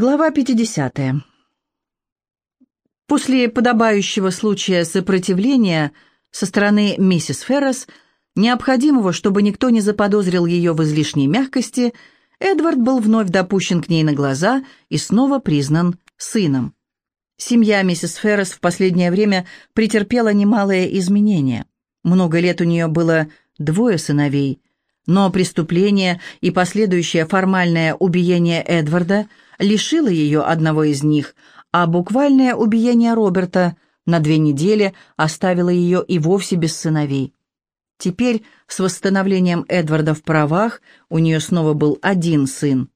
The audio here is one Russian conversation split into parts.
Глава 50. После подобающего случая сопротивления со стороны миссис Феррес, необходимого, чтобы никто не заподозрил ее в излишней мягкости, Эдвард был вновь допущен к ней на глаза и снова признан сыном. Семья миссис Феррес в последнее время претерпела немалые изменения. Много лет у нее было двое сыновей, но преступление и последующее формальное убиение Эдварда лишило ее одного из них, а буквальное убиение Роберта на две недели оставило ее и вовсе без сыновей. Теперь, с восстановлением Эдварда в правах, у нее снова был один сын.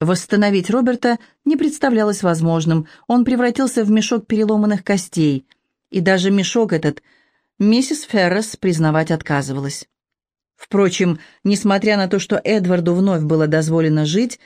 Восстановить Роберта не представлялось возможным, он превратился в мешок переломанных костей, и даже мешок этот миссис Феррес признавать отказывалась. Впрочем, несмотря на то, что Эдварду вновь было дозволено жить,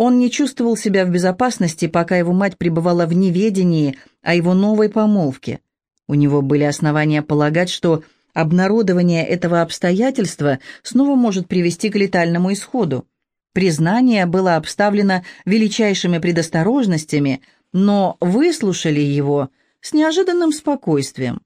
он не чувствовал себя в безопасности, пока его мать пребывала в неведении о его новой помолвке. У него были основания полагать, что обнародование этого обстоятельства снова может привести к летальному исходу. Признание было обставлено величайшими предосторожностями, но выслушали его с неожиданным спокойствием.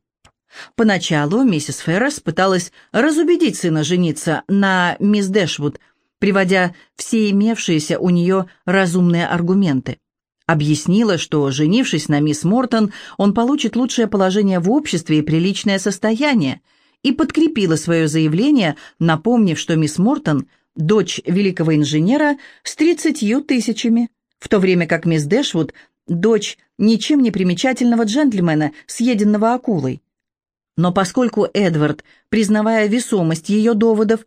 Поначалу миссис Феррес пыталась разубедить сына жениться на мисс Дэшвуд, приводя все имевшиеся у нее разумные аргументы. Объяснила, что, женившись на мисс Мортон, он получит лучшее положение в обществе и приличное состояние, и подкрепила свое заявление, напомнив, что мисс Мортон – дочь великого инженера с тридцатью тысячами, в то время как мисс Дэшвуд – дочь ничем не примечательного джентльмена, съеденного акулой. Но поскольку Эдвард, признавая весомость ее доводов,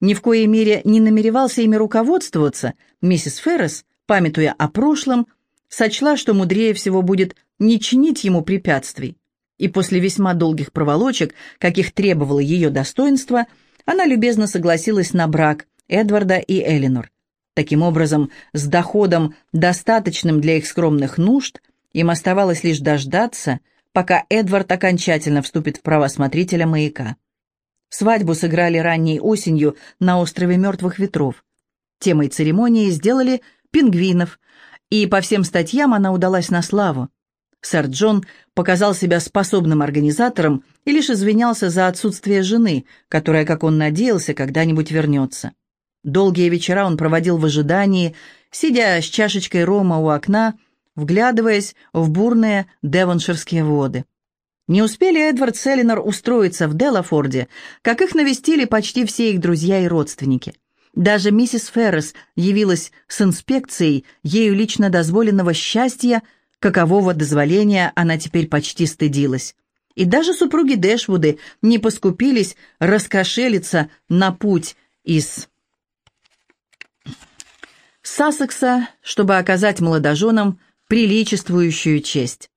ни в коей мере не намеревался ими руководствоваться, миссис Феррес, памятуя о прошлом, сочла, что мудрее всего будет не чинить ему препятствий. И после весьма долгих проволочек, каких требовало ее достоинство, она любезно согласилась на брак, Эдварда и Элинор. Таким образом, с доходом, достаточным для их скромных нужд, им оставалось лишь дождаться, пока Эдвард окончательно вступит в права смотрителя маяка. Свадьбу сыграли ранней осенью на острове Мертвых Ветров. Темой церемонии сделали пингвинов, и по всем статьям она удалась на славу. Сэр Джон показал себя способным организатором и лишь извинялся за отсутствие жены, которая, как он надеялся, когда-нибудь вернется. Долгие вечера он проводил в ожидании, сидя с чашечкой рома у окна, вглядываясь в бурные девонширские воды. Не успели Эдвард с Эллинор устроиться в Делафорде, как их навестили почти все их друзья и родственники. Даже миссис Феррес явилась с инспекцией ею лично дозволенного счастья, какового дозволения она теперь почти стыдилась. И даже супруги Дэшвуды не поскупились раскошелиться на путь из Сассекса, чтобы оказать молодоженам приличествующую честь.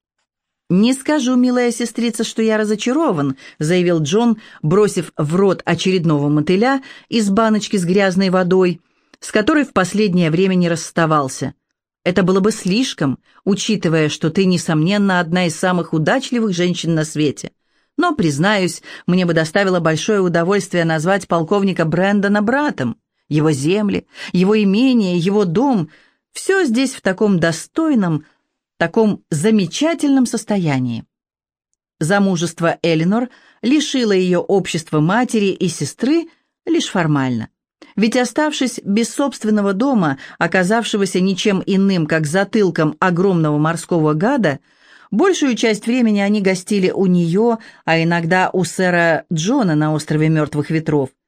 «Не скажу, милая сестрица, что я разочарован», — заявил Джон, бросив в рот очередного мотыля из баночки с грязной водой, с которой в последнее время не расставался. «Это было бы слишком, учитывая, что ты, несомненно, одна из самых удачливых женщин на свете. Но, признаюсь, мне бы доставило большое удовольствие назвать полковника Брэндона братом его земли, его имение, его дом — все здесь в таком достойном, таком замечательном состоянии. Замужество Элинор лишило ее общества матери и сестры лишь формально. Ведь оставшись без собственного дома, оказавшегося ничем иным, как затылком огромного морского гада, большую часть времени они гостили у нее, а иногда у сэра Джона на острове Мертвых Ветров –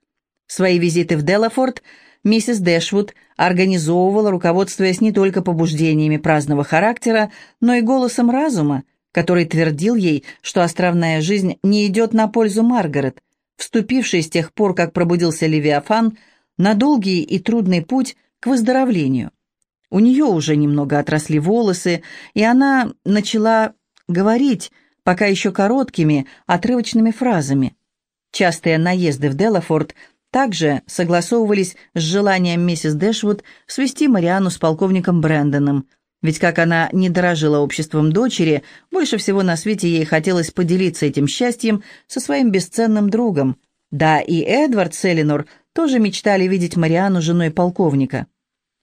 Свои визиты в Делафорд миссис Дэшвуд организовывала, руководствуясь не только побуждениями праздного характера, но и голосом разума, который твердил ей, что островная жизнь не идет на пользу Маргарет, вступившей с тех пор, как пробудился Левиафан, на долгий и трудный путь к выздоровлению. У нее уже немного отросли волосы, и она начала говорить, пока еще короткими, отрывочными фразами. Частые наезды в Делафорд – также согласовывались с желанием миссис Дэшвуд свести Мариану с полковником Брэндоном, ведь как она не дорожила обществом дочери, больше всего на свете ей хотелось поделиться этим счастьем со своим бесценным другом. Да, и Эдвард с Эллинор тоже мечтали видеть Мариану женой полковника.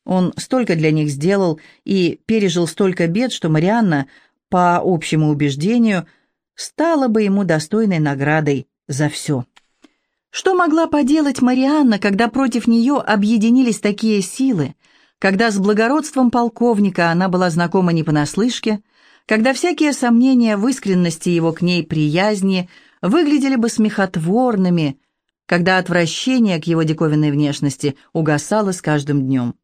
Он столько для них сделал и пережил столько бед, что Марианна, по общему убеждению, стала бы ему достойной наградой за все. Что могла поделать Марианна, когда против нее объединились такие силы, когда с благородством полковника она была знакома не понаслышке, когда всякие сомнения в искренности его к ней приязни выглядели бы смехотворными, когда отвращение к его диковинной внешности угасало с каждым днем.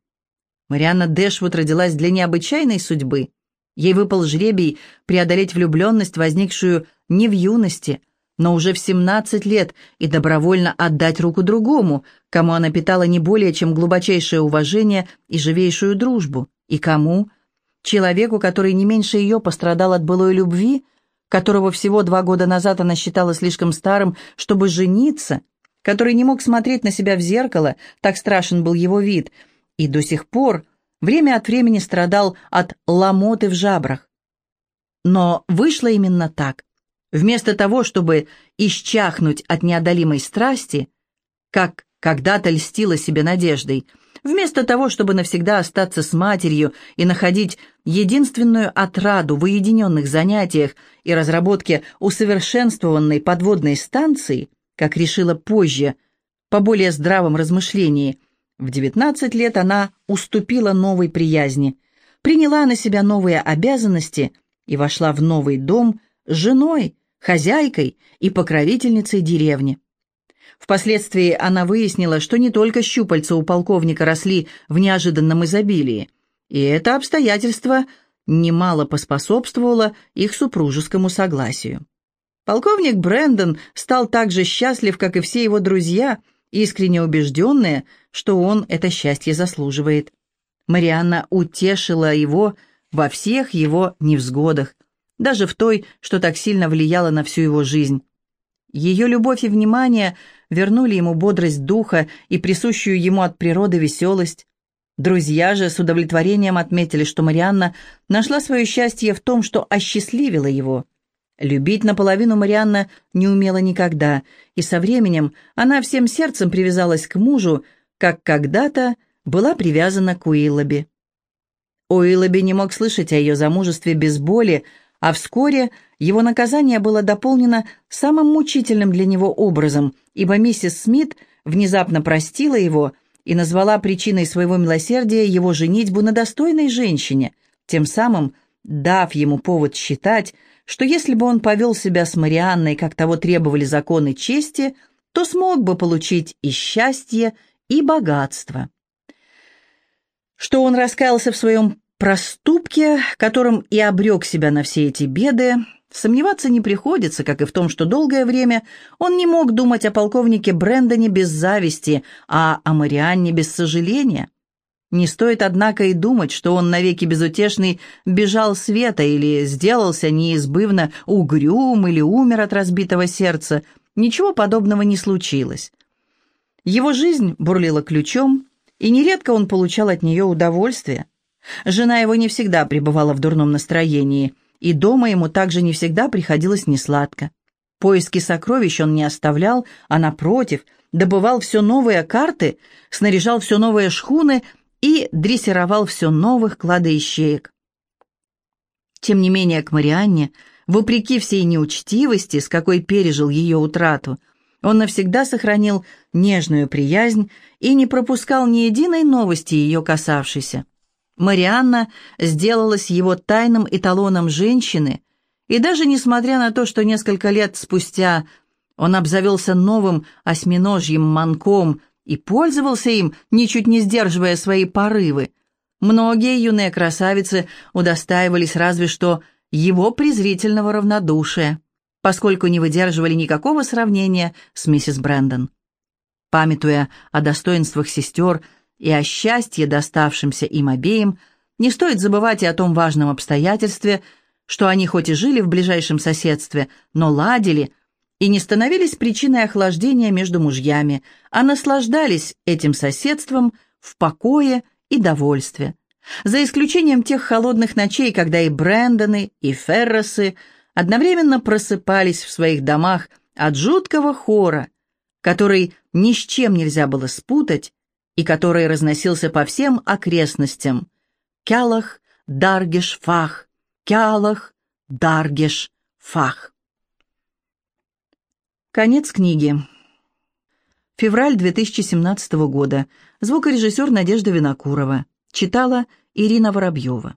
Марианна Дэшвуд родилась для необычайной судьбы. Ей выпал жребий преодолеть влюбленность, возникшую не в юности, но уже в 17 лет, и добровольно отдать руку другому, кому она питала не более чем глубочайшее уважение и живейшую дружбу. И кому? Человеку, который не меньше ее пострадал от былой любви, которого всего два года назад она считала слишком старым, чтобы жениться, который не мог смотреть на себя в зеркало, так страшен был его вид – и до сих пор время от времени страдал от ломоты в жабрах. Но вышло именно так. Вместо того, чтобы исчахнуть от неодолимой страсти, как когда-то льстила себе надеждой, вместо того, чтобы навсегда остаться с матерью и находить единственную отраду в уединенных занятиях и разработке усовершенствованной подводной станции, как решила позже, по более здравом размышлении – в 19 лет она уступила новой приязни, приняла на себя новые обязанности и вошла в новый дом женой, хозяйкой и покровительницей деревни. Впоследствии она выяснила, что не только щупальца у полковника росли в неожиданном изобилии, и это обстоятельство немало поспособствовало их супружескому согласию. Полковник Брэндон стал так же счастлив, как и все его друзья – искренне убежденная, что он это счастье заслуживает. Марианна утешила его во всех его невзгодах, даже в той, что так сильно влияла на всю его жизнь. Ее любовь и внимание вернули ему бодрость духа и присущую ему от природы веселость. Друзья же с удовлетворением отметили, что Марианна нашла свое счастье в том, что осчастливила его – Любить наполовину Марианна не умела никогда, и со временем она всем сердцем привязалась к мужу, как когда-то была привязана к Уиллоби. Уиллоби не мог слышать о ее замужестве без боли, а вскоре его наказание было дополнено самым мучительным для него образом, ибо миссис Смит внезапно простила его и назвала причиной своего милосердия его женитьбу на достойной женщине, тем самым дав ему повод считать, что если бы он повел себя с Марианной, как того требовали законы чести, то смог бы получить и счастье, и богатство. Что он раскаялся в своем проступке, которым и обрек себя на все эти беды, сомневаться не приходится, как и в том, что долгое время он не мог думать о полковнике Брэндоне без зависти, а о Марианне без сожаления. Не стоит, однако, и думать, что он навеки безутешный бежал света или сделался неизбывно угрюм или умер от разбитого сердца. Ничего подобного не случилось. Его жизнь бурлила ключом, и нередко он получал от нее удовольствие. Жена его не всегда пребывала в дурном настроении, и дома ему также не всегда приходилось несладко. Поиски сокровищ он не оставлял, а, напротив, добывал все новые карты, снаряжал все новые шхуны и дрессировал все новых кладоищеек. Тем не менее, к Марианне, вопреки всей неучтивости, с какой пережил ее утрату, он навсегда сохранил нежную приязнь и не пропускал ни единой новости ее касавшейся. Марианна сделалась его тайным эталоном женщины, и даже несмотря на то, что несколько лет спустя он обзавелся новым осьминожьим манком и пользовался им, ничуть не сдерживая свои порывы. Многие юные красавицы удостаивались разве что его презрительного равнодушия, поскольку не выдерживали никакого сравнения с миссис Брэндон. Памятуя о достоинствах сестер и о счастье, доставшемся им обеим, не стоит забывать и о том важном обстоятельстве, что они хоть и жили в ближайшем соседстве, но ладили и не становились причиной охлаждения между мужьями, а наслаждались этим соседством в покое и довольстве. За исключением тех холодных ночей, когда и Брэндоны, и Ферросы одновременно просыпались в своих домах от жуткого хора, который ни с чем нельзя было спутать, и который разносился по всем окрестностям. Кялах, Даргеш, Фах, Кялах, Даргеш, Фах. Конец книги. Февраль 2017 года. Звукорежиссер Надежда Винокурова. Читала Ирина Воробьева.